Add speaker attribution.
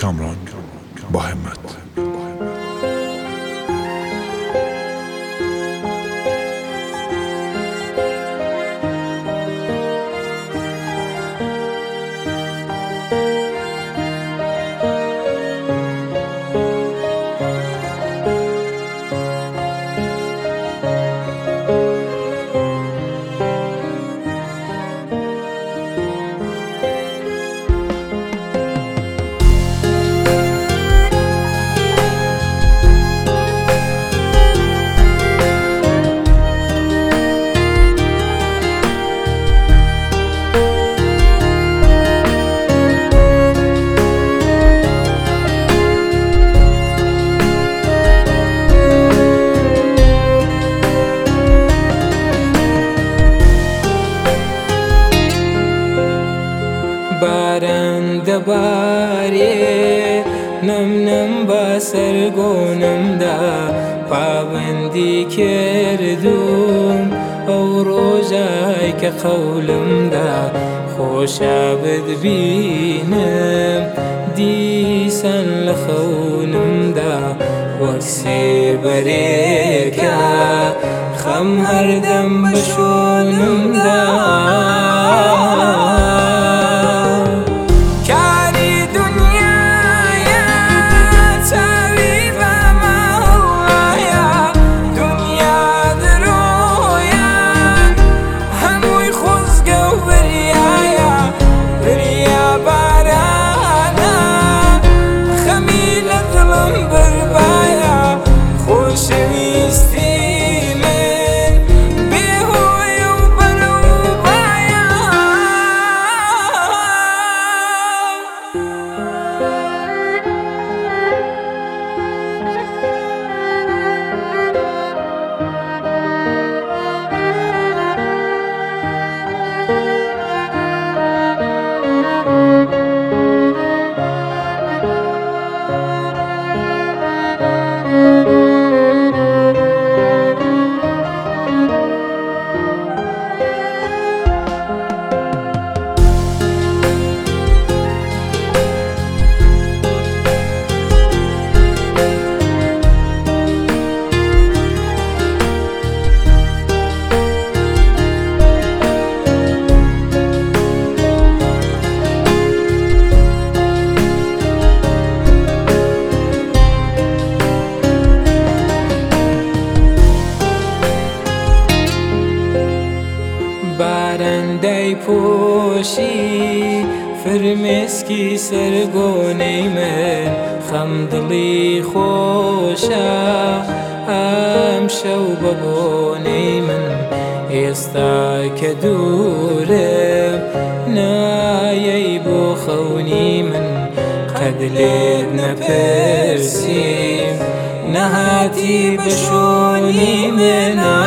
Speaker 1: Kamran Bahemet. Bahemet.
Speaker 2: باران د نم نم با سرگونم دا. پابندی کردم أو روزای که قولم دا. خوش بد بینم دیسن لخونم دا. وکسی بریکا خم هر دم بشونم دا. بارەندەی پۆشی فرمێسکی سەرگۆنەی من. خۆشە ئەم شەو بە بۆنەی من. ئێستا کە دوورم نایەی بۆ خەونی من. قەد لێت نەپرسیم نەهاتی شۆنی منە